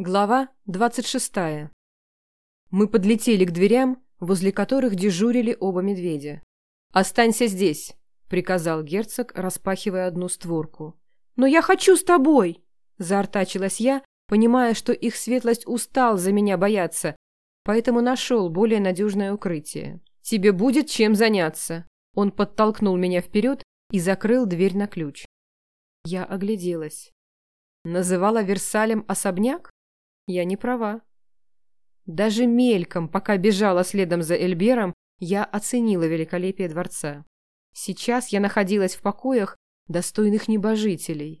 Глава двадцать шестая. Мы подлетели к дверям, возле которых дежурили оба медведя. «Останься здесь», — приказал герцог, распахивая одну створку. «Но я хочу с тобой!» — заортачилась я, понимая, что их светлость устал за меня бояться, поэтому нашел более надежное укрытие. «Тебе будет чем заняться!» Он подтолкнул меня вперед и закрыл дверь на ключ. Я огляделась. Называла Версалем особняк? Я не права. Даже мельком, пока бежала следом за Эльбером, я оценила великолепие дворца. Сейчас я находилась в покоях достойных небожителей.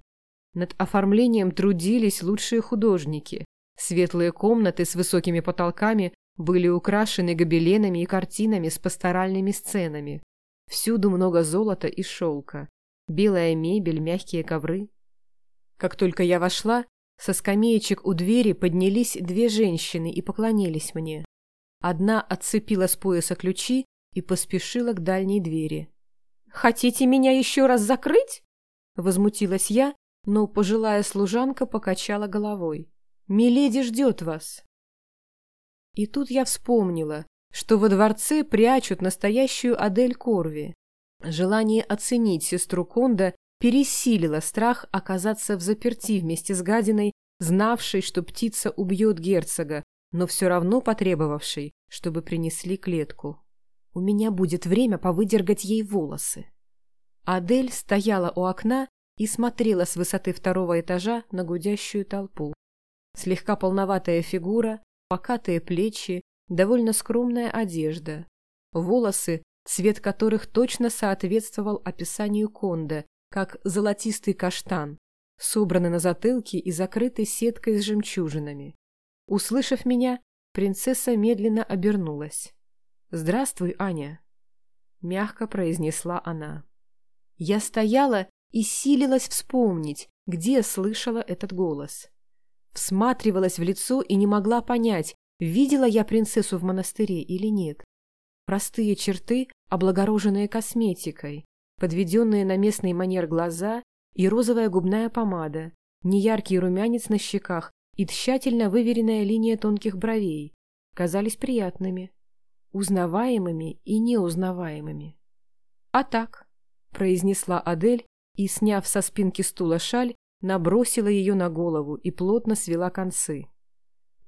Над оформлением трудились лучшие художники. Светлые комнаты с высокими потолками были украшены гобеленами и картинами с пасторальными сценами. Всюду много золота и шелка. Белая мебель, мягкие ковры. Как только я вошла, со скамеечек у двери поднялись две женщины и поклонились мне. Одна отцепила с пояса ключи и поспешила к дальней двери. «Хотите меня еще раз закрыть?» Возмутилась я, но пожилая служанка покачала головой. «Миледи ждет вас». И тут я вспомнила, что во дворце прячут настоящую Адель Корви. Желание оценить сестру Конда пересилило страх оказаться в заперти вместе с гадиной, знавшей, что птица убьет герцога, но все равно потребовавшей, чтобы принесли клетку. У меня будет время повыдергать ей волосы. Адель стояла у окна и смотрела с высоты второго этажа на гудящую толпу. Слегка полноватая фигура, покатые плечи, довольно скромная одежда. Волосы, цвет которых точно соответствовал описанию Конда, как золотистый каштан, собраны на затылке и закрыты сеткой с жемчужинами. Услышав меня, принцесса медленно обернулась. «Здравствуй, Аня», — мягко произнесла она. Я стояла и силилась вспомнить, где слышала этот голос. Всматривалась в лицо и не могла понять, видела я принцессу в монастыре или нет. Простые черты, облагороженные косметикой, подведенные на местный манер глаза и розовая губная помада, неяркий румянец на щеках и тщательно выверенная линия тонких бровей казались приятными, узнаваемыми и неузнаваемыми. «А так», — произнесла Адель и, сняв со спинки стула шаль, набросила ее на голову и плотно свела концы.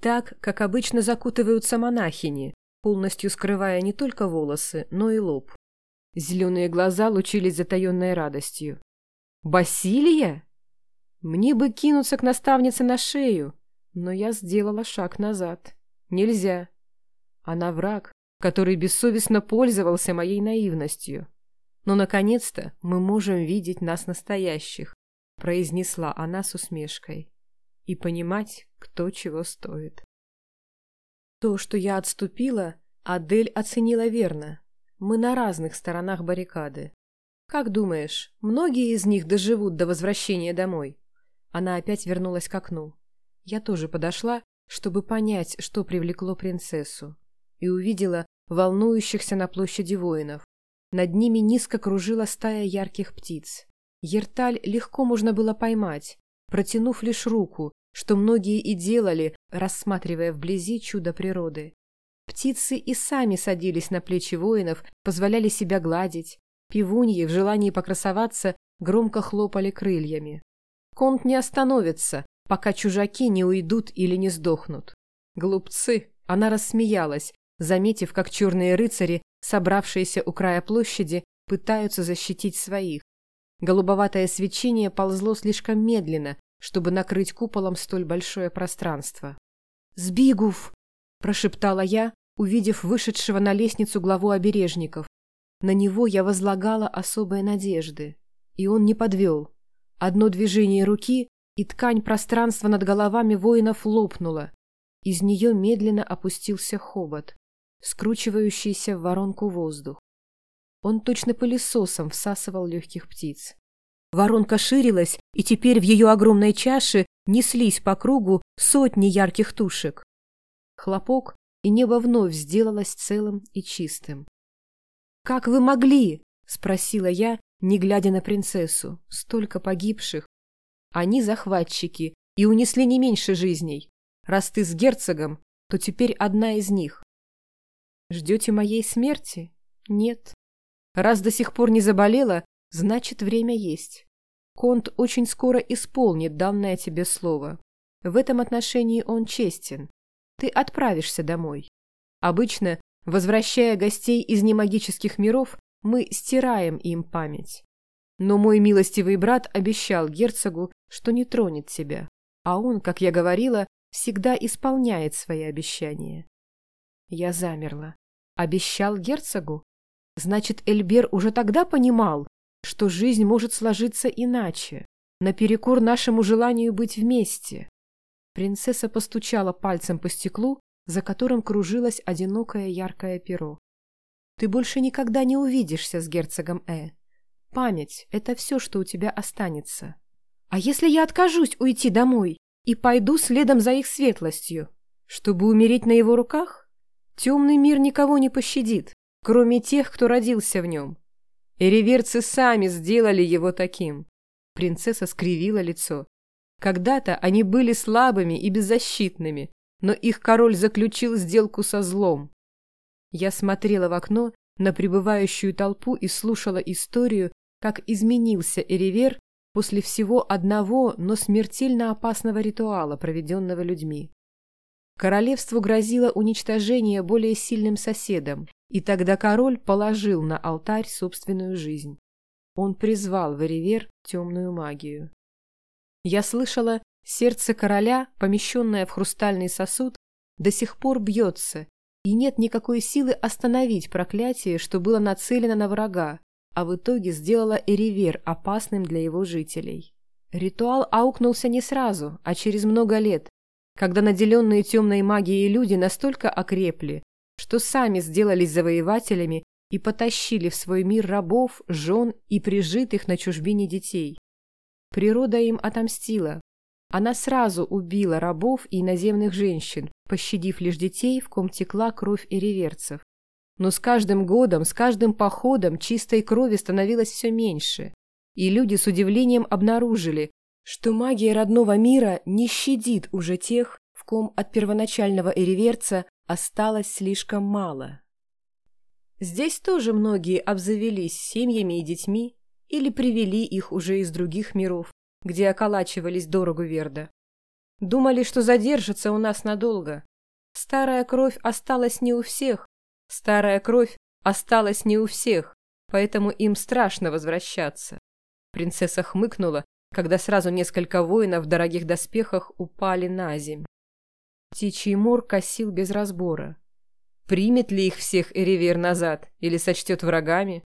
Так, как обычно закутываются монахини, полностью скрывая не только волосы, но и лоб. Зеленые глаза лучились затаенной радостью. «Басилия?» Мне бы кинуться к наставнице на шею, но я сделала шаг назад. Нельзя. Она враг, который бессовестно пользовался моей наивностью. Но, наконец-то, мы можем видеть нас настоящих, произнесла она с усмешкой, и понимать, кто чего стоит. То, что я отступила, Адель оценила верно. Мы на разных сторонах баррикады. Как думаешь, многие из них доживут до возвращения домой? Она опять вернулась к окну. Я тоже подошла, чтобы понять, что привлекло принцессу, и увидела волнующихся на площади воинов. Над ними низко кружила стая ярких птиц. Ерталь легко можно было поймать, протянув лишь руку, что многие и делали, рассматривая вблизи чудо природы. Птицы и сами садились на плечи воинов, позволяли себя гладить. Пивуньи в желании покрасоваться громко хлопали крыльями. Конт не остановится, пока чужаки не уйдут или не сдохнут. Глупцы! Она рассмеялась, заметив, как черные рыцари, собравшиеся у края площади, пытаются защитить своих. Голубоватое свечение ползло слишком медленно, чтобы накрыть куполом столь большое пространство. «Сбигув!» – прошептала я, увидев вышедшего на лестницу главу обережников. На него я возлагала особые надежды. И он не подвел. Одно движение руки, и ткань пространства над головами воинов лопнула. Из нее медленно опустился хобот, скручивающийся в воронку воздух. Он точно пылесосом всасывал легких птиц. Воронка ширилась, и теперь в ее огромной чаше неслись по кругу сотни ярких тушек. Хлопок, и небо вновь сделалось целым и чистым. «Как вы могли?» — спросила я, не глядя на принцессу. «Столько погибших. Они захватчики и унесли не меньше жизней. Раз ты с герцогом, то теперь одна из них. Ждете моей смерти? Нет. Раз до сих пор не заболела, значит, время есть. Конт очень скоро исполнит данное тебе слово. В этом отношении он честен. Ты отправишься домой. Обычно, возвращая гостей из немагических миров, мы стираем им память. Но мой милостивый брат обещал герцогу, что не тронет тебя, а он, как я говорила, всегда исполняет свои обещания. Я замерла. Обещал герцогу? Значит, Эльбер уже тогда понимал, что жизнь может сложиться иначе, наперекор нашему желанию быть вместе. Принцесса постучала пальцем по стеклу, за которым кружилось одинокое яркое перо. Ты больше никогда не увидишься с герцогом Э. Память — это все, что у тебя останется. А если я откажусь уйти домой и пойду следом за их светлостью, чтобы умереть на его руках? Темный мир никого не пощадит, кроме тех, кто родился в нем. Эриверцы сами сделали его таким. Принцесса скривила лицо. Когда-то они были слабыми и беззащитными, но их король заключил сделку со злом. Я смотрела в окно на прибывающую толпу и слушала историю, как изменился Эривер после всего одного, но смертельно опасного ритуала, проведенного людьми. Королевству грозило уничтожение более сильным соседом, и тогда король положил на алтарь собственную жизнь. Он призвал в Эривер темную магию. Я слышала, сердце короля, помещенное в хрустальный сосуд, до сих пор бьется, и нет никакой силы остановить проклятие, что было нацелено на врага, а в итоге сделала Эривер опасным для его жителей. Ритуал аукнулся не сразу, а через много лет, когда наделенные темной магией люди настолько окрепли, что сами сделались завоевателями и потащили в свой мир рабов, жен и прижитых на чужбине детей. Природа им отомстила. Она сразу убила рабов и иноземных женщин, пощадив лишь детей, в ком текла кровь иреверцев. Но с каждым годом, с каждым походом чистой крови становилось все меньше, и люди с удивлением обнаружили, что магия родного мира не щадит уже тех, в ком от первоначального иреверца осталось слишком мало. Здесь тоже многие обзавелись семьями и детьми, или привели их уже из других миров, где околачивались дорогу Верда. Думали, что задержатся у нас надолго. Старая кровь осталась не у всех. Старая кровь осталась не у всех, поэтому им страшно возвращаться. Принцесса хмыкнула, когда сразу несколько воинов в дорогих доспехах упали на земь. Птичий мор косил без разбора. Примет ли их всех Эривер назад или сочтет врагами?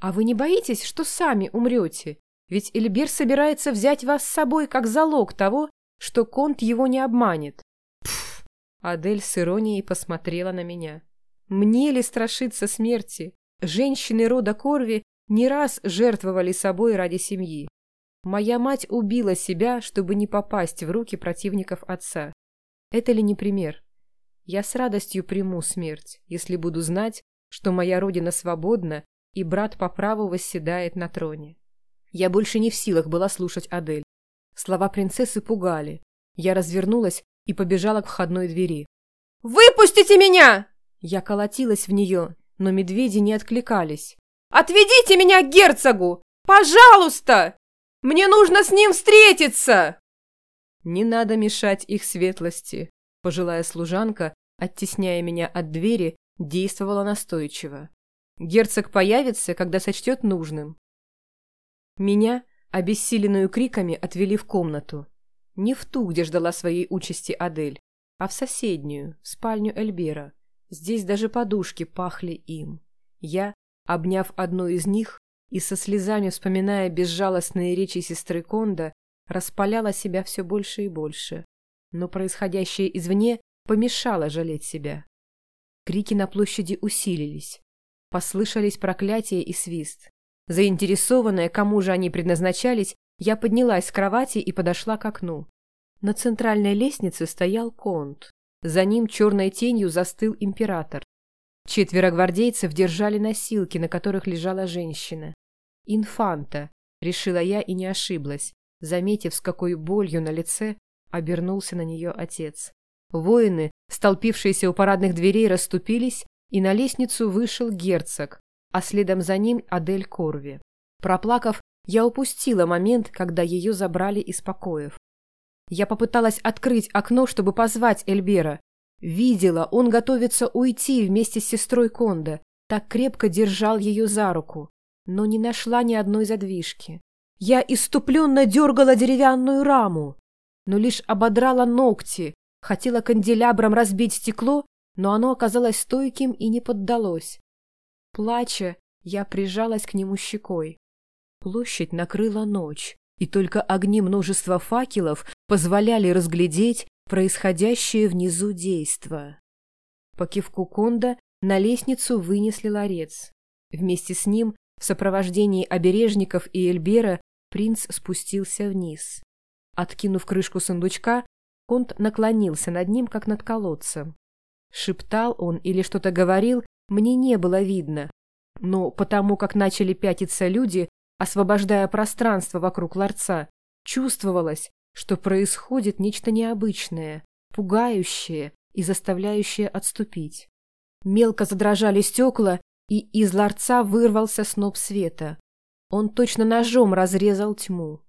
«А вы не боитесь, что сами умрете? Ведь Эльбер собирается взять вас с собой как залог того, что Конт его не обманет». Пф! Адель с иронией посмотрела на меня. «Мне ли страшиться смерти? Женщины рода Корви не раз жертвовали собой ради семьи. Моя мать убила себя, чтобы не попасть в руки противников отца. Это ли не пример? Я с радостью приму смерть, если буду знать, что моя родина свободна и брат по праву восседает на троне. Я больше не в силах была слушать Адель. Слова принцессы пугали. Я развернулась и побежала к входной двери. «Выпустите меня!» Я колотилась в нее, но медведи не откликались. «Отведите меня к герцогу! Пожалуйста! Мне нужно с ним встретиться!» «Не надо мешать их светлости», — пожилая служанка, оттесняя меня от двери, действовала настойчиво. Герцог появится, когда сочтет нужным. Меня, обессиленную криками, отвели в комнату. Не в ту, где ждала своей участи Адель, а в соседнюю, в спальню Эльбера. Здесь даже подушки пахли им. Я, обняв одну из них и со слезами вспоминая безжалостные речи сестры Конда, распаляла себя все больше и больше. Но происходящее извне помешало жалеть себя. Крики на площади усилились. Послышались проклятия и свист. Заинтересованная, кому же они предназначались, я поднялась с кровати и подошла к окну. На центральной лестнице стоял конт. За ним черной тенью застыл император. Четверо гвардейцев держали носилки, на которых лежала женщина. «Инфанта», — решила я и не ошиблась, заметив, с какой болью на лице — обернулся на нее отец. Воины, столпившиеся у парадных дверей, расступились, и на лестницу вышел герцог, а следом за ним Адель Корви. Проплакав, я упустила момент, когда ее забрали из покоев. Я попыталась открыть окно, чтобы позвать Эльбера. Видела, он готовится уйти вместе с сестрой Конда, так крепко держал ее за руку, но не нашла ни одной задвижки. Я иступленно дергала деревянную раму, но лишь ободрала ногти, хотела канделябром разбить стекло, но оно оказалось стойким и не поддалось. Плача, я прижалась к нему щекой. Площадь накрыла ночь, и только огни множества факелов позволяли разглядеть происходящее внизу действо. По кивку Конда на лестницу вынесли ларец. Вместе с ним, в сопровождении обережников и Эльбера, принц спустился вниз. Откинув крышку сундучка, Конт наклонился над ним, как над колодцем. Шептал он или что-то говорил, мне не было видно, но потому как начали пятиться люди, освобождая пространство вокруг ларца, чувствовалось, что происходит нечто необычное, пугающее и заставляющее отступить. Мелко задрожали стекла, и из ларца вырвался сноп света. Он точно ножом разрезал тьму.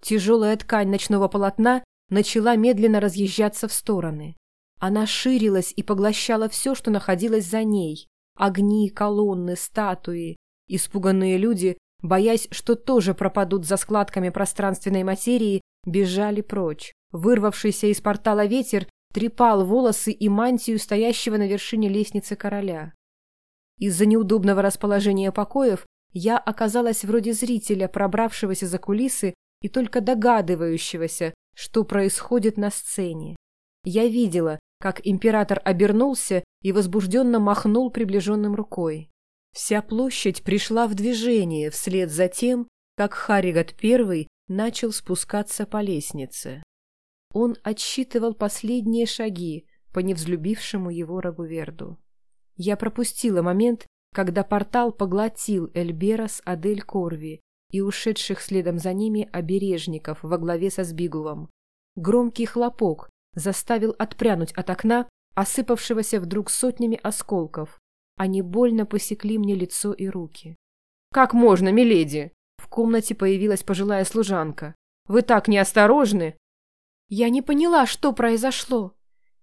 Тяжелая ткань ночного полотна начала медленно разъезжаться в стороны. Она ширилась и поглощала все, что находилось за ней. Огни, колонны, статуи. Испуганные люди, боясь, что тоже пропадут за складками пространственной материи, бежали прочь. Вырвавшийся из портала ветер трепал волосы и мантию стоящего на вершине лестницы короля. Из-за неудобного расположения покоев я оказалась вроде зрителя, пробравшегося за кулисы и только догадывающегося, что происходит на сцене. Я видела, как император обернулся и возбужденно махнул приближенным рукой. Вся площадь пришла в движение вслед за тем, как Харигат I начал спускаться по лестнице. Он отсчитывал последние шаги по невзлюбившему его Рагуверду. Я пропустила момент, когда портал поглотил Эльбера с Адель Корви и ушедших следом за ними обережников во главе со Сбигулом. Громкий хлопок заставил отпрянуть от окна, осыпавшегося вдруг сотнями осколков. Они больно посекли мне лицо и руки. «Как можно, миледи?» В комнате появилась пожилая служанка. «Вы так неосторожны!» Я не поняла, что произошло.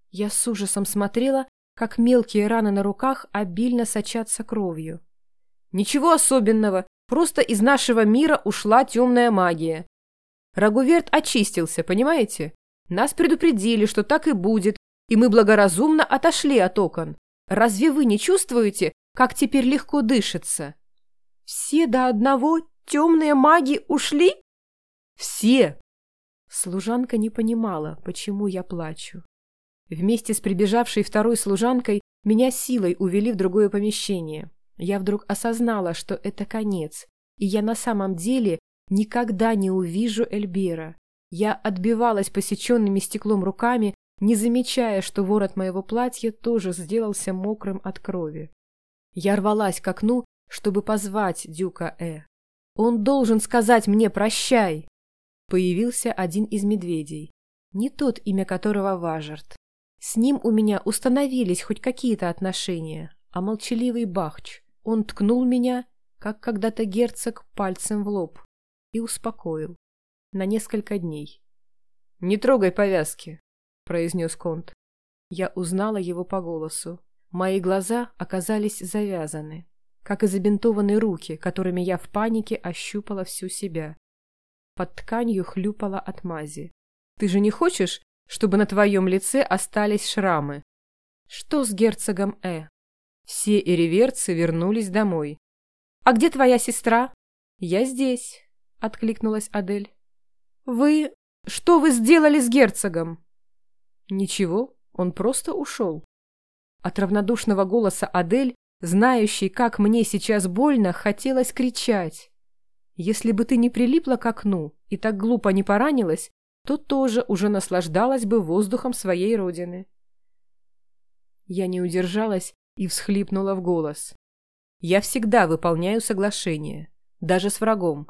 Я с ужасом смотрела, как мелкие раны на руках обильно сочатся кровью. «Ничего особенного, просто из нашего мира ушла темная магия. Рагуверт очистился, понимаете? Нас предупредили, что так и будет, и мы благоразумно отошли от окон. Разве вы не чувствуете, как теперь легко дышится?» «Все до одного темные маги ушли?» «Все!» Служанка не понимала, почему я плачу. Вместе с прибежавшей второй служанкой меня силой увели в другое помещение. Я вдруг осознала, что это конец, и я на самом деле никогда не увижу Эльбера. Я отбивалась посеченными стеклом руками, не замечая, что ворот моего платья тоже сделался мокрым от крови. Я рвалась к окну, чтобы позвать Дюка Э. Он должен сказать мне «прощай». Появился один из медведей, не тот, имя которого Важерт. С ним у меня установились хоть какие-то отношения, а молчаливый Бахч, он ткнул меня, как когда-то герцог, пальцем в лоб и успокоил. На несколько дней. «Не трогай повязки», — произнес Конт. Я узнала его по голосу. Мои глаза оказались завязаны, как и забинтованные руки, которыми я в панике ощупала всю себя. Под тканью хлюпала от мази. «Ты же не хочешь, чтобы на твоем лице остались шрамы. Что с герцогом Э? Все эриверцы вернулись домой. «А где твоя сестра?» «Я здесь», — откликнулась Адель. «Вы... Что вы сделали с герцогом?» «Ничего, он просто ушел». От равнодушного голоса Адель, знающей, как мне сейчас больно, хотелось кричать. «Если бы ты не прилипла к окну и так глупо не поранилась, то тоже уже наслаждалась бы воздухом своей родины. Я не удержалась и всхлипнула в голос. Я всегда выполняю соглашение, даже с врагом.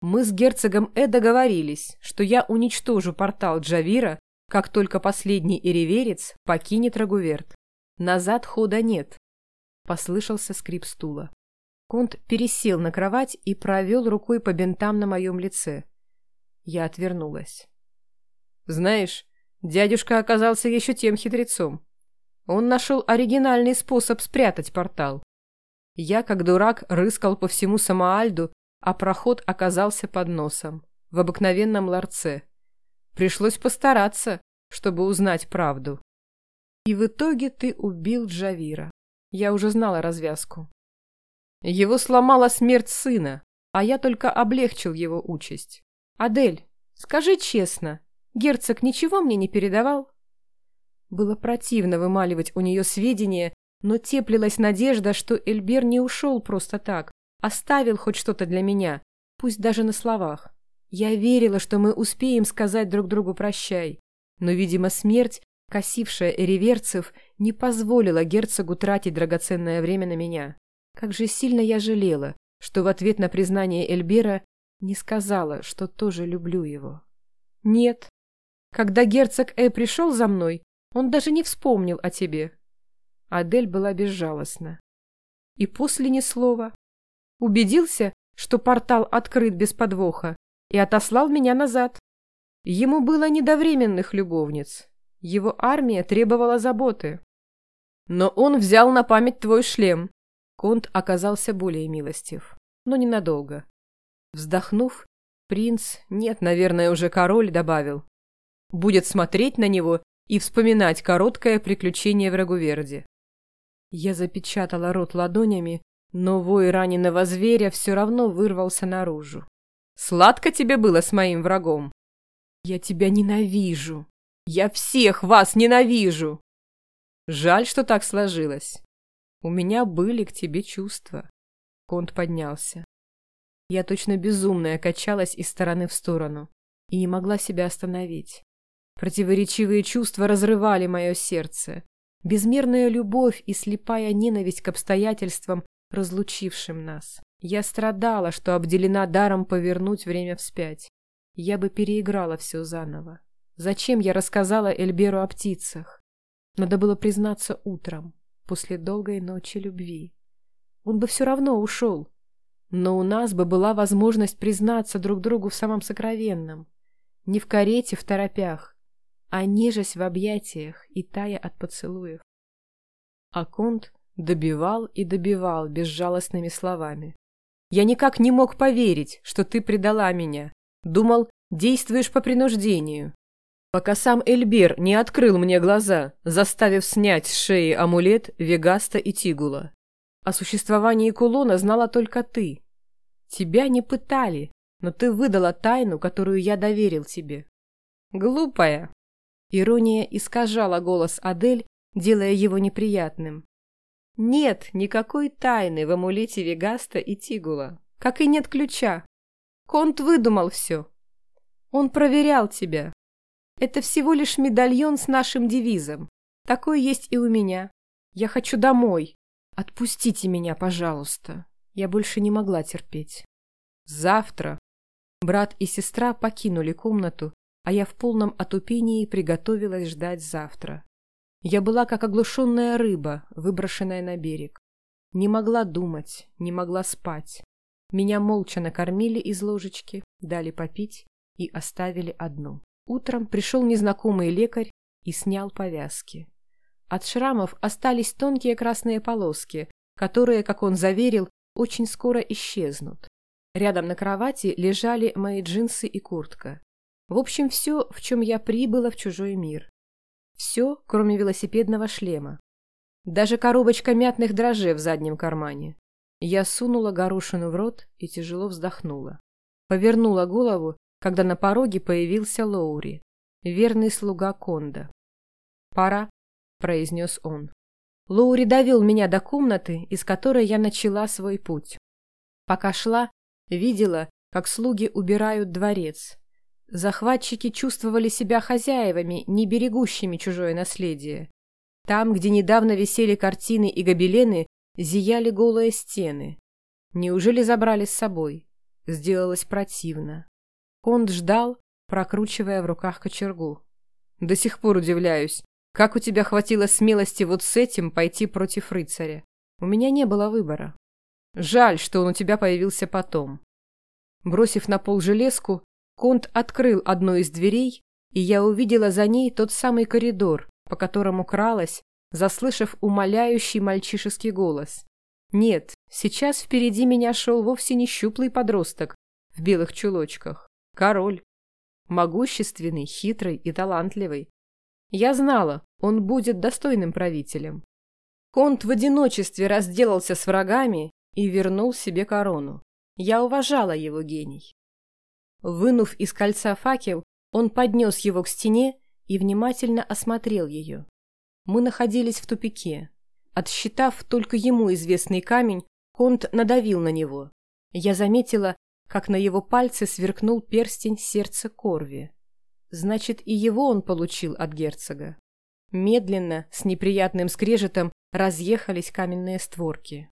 Мы с герцогом Э договорились, что я уничтожу портал Джавира, как только последний иреверец покинет Рагуверт. Назад хода нет. Послышался скрип стула. Конт пересел на кровать и провел рукой по бинтам на моем лице. Я отвернулась. Знаешь, дядюшка оказался еще тем хитрецом. Он нашел оригинальный способ спрятать портал. Я, как дурак, рыскал по всему Самоальду, а проход оказался под носом, в обыкновенном ларце. Пришлось постараться, чтобы узнать правду. И в итоге ты убил Джавира. Я уже знала развязку. Его сломала смерть сына, а я только облегчил его участь. Адель, скажи честно, герцог ничего мне не передавал? Было противно вымаливать у нее сведения, но теплилась надежда, что Эльбер не ушел просто так, оставил хоть что-то для меня, пусть даже на словах. Я верила, что мы успеем сказать друг другу «прощай», но, видимо, смерть, косившая эриверцев, не позволила герцогу тратить драгоценное время на меня. Как же сильно я жалела, что в ответ на признание Эльбера не сказала, что тоже люблю его. Нет. Когда герцог Э пришел за мной, он даже не вспомнил о тебе. Адель была безжалостна. И после ни слова. Убедился, что портал открыт без подвоха, и отослал меня назад. Ему было не до временных любовниц. Его армия требовала заботы. Но он взял на память твой шлем. Конт оказался более милостив, но ненадолго. Вздохнув, принц, нет, наверное, уже король, добавил. Будет смотреть на него и вспоминать короткое приключение в Рагуверде. Я запечатала рот ладонями, но вой раненого зверя все равно вырвался наружу. «Сладко тебе было с моим врагом?» «Я тебя ненавижу! Я всех вас ненавижу!» «Жаль, что так сложилось. У меня были к тебе чувства». Конт поднялся. Я точно безумная качалась из стороны в сторону и не могла себя остановить. Противоречивые чувства разрывали мое сердце. Безмерная любовь и слепая ненависть к обстоятельствам, разлучившим нас. Я страдала, что обделена даром повернуть время вспять. Я бы переиграла все заново. Зачем я рассказала Эльберу о птицах? Надо было признаться утром, после долгой ночи любви. Он бы все равно ушел. Но у нас бы была возможность признаться друг другу в самом сокровенном. Не в карете в торопях, а нежась в объятиях и тая от поцелуев. А Конт добивал и добивал безжалостными словами. «Я никак не мог поверить, что ты предала меня. Думал, действуешь по принуждению. Пока сам Эльбер не открыл мне глаза, заставив снять с шеи амулет Вегаста и Тигула. О существовании кулона знала только ты. Тебя не пытали, но ты выдала тайну, которую я доверил тебе. Глупая, Ирония искажала голос Адель, делая его неприятным. Нет никакой тайны в амулете Вегаста и Тигула, как и нет ключа. Конт выдумал все. Он проверял тебя. Это всего лишь медальон с нашим девизом. Такой есть и у меня. Я хочу домой. Отпустите меня, пожалуйста. Я больше не могла терпеть. Завтра. Брат и сестра покинули комнату, а я в полном отупении приготовилась ждать завтра. Я была как оглушенная рыба, выброшенная на берег. Не могла думать, не могла спать. Меня молча накормили из ложечки, дали попить и оставили одну. Утром пришел незнакомый лекарь и снял повязки. От шрамов остались тонкие красные полоски, которые, как он заверил, очень скоро исчезнут. Рядом на кровати лежали мои джинсы и куртка. В общем, все, в чем я прибыла в чужой мир. Все, кроме велосипедного шлема. Даже коробочка мятных дрожжей в заднем кармане. Я сунула горошину в рот и тяжело вздохнула. Повернула голову, когда на пороге появился Лоури, верный слуга Конда. «Пора», — произнес он. Лоури довел меня до комнаты, из которой я начала свой путь. Пока шла, видела, как слуги убирают дворец, Захватчики чувствовали себя хозяевами, не берегущими чужое наследие. Там, где недавно висели картины и гобелены, зияли голые стены. Неужели забрали с собой? Сделалось противно. Конт ждал, прокручивая в руках кочергу. «До сих пор удивляюсь, как у тебя хватило смелости вот с этим пойти против рыцаря? У меня не было выбора. Жаль, что он у тебя появился потом». Бросив на пол железку, Конт открыл одну из дверей, и я увидела за ней тот самый коридор, по которому кралась, заслышав умоляющий мальчишеский голос. Нет, сейчас впереди меня шел вовсе не щуплый подросток в белых чулочках. Король. Могущественный, хитрый и талантливый. Я знала, он будет достойным правителем. Конт в одиночестве разделался с врагами и вернул себе корону. Я уважала его гений. Вынув из кольца факел, он поднес его к стене и внимательно осмотрел ее. Мы находились в тупике. Отсчитав только ему известный камень, Конт надавил на него. Я заметила, как на его пальце сверкнул перстень сердца Корви. Значит, и его он получил от герцога. Медленно, с неприятным скрежетом, разъехались каменные створки.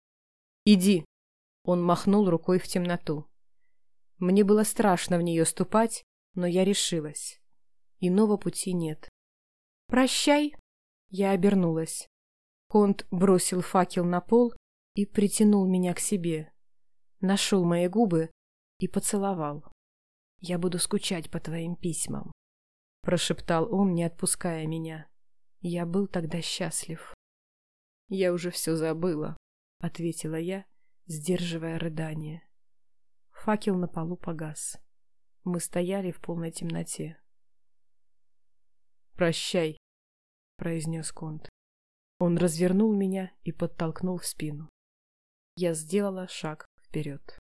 «Иди!» Он махнул рукой в темноту. Мне было страшно в нее ступать, но я решилась. Иного пути нет. «Прощай!» Я обернулась. Конт бросил факел на пол и притянул меня к себе. Нашел мои губы и поцеловал. «Я буду скучать по твоим письмам», — прошептал он, не отпуская меня. Я был тогда счастлив. «Я уже все забыла», — ответила я, сдерживая рыдание. Факел на полу погас. Мы стояли в полной темноте. «Прощай», — произнес Конт. Он развернул меня и подтолкнул в спину. Я сделала шаг вперед.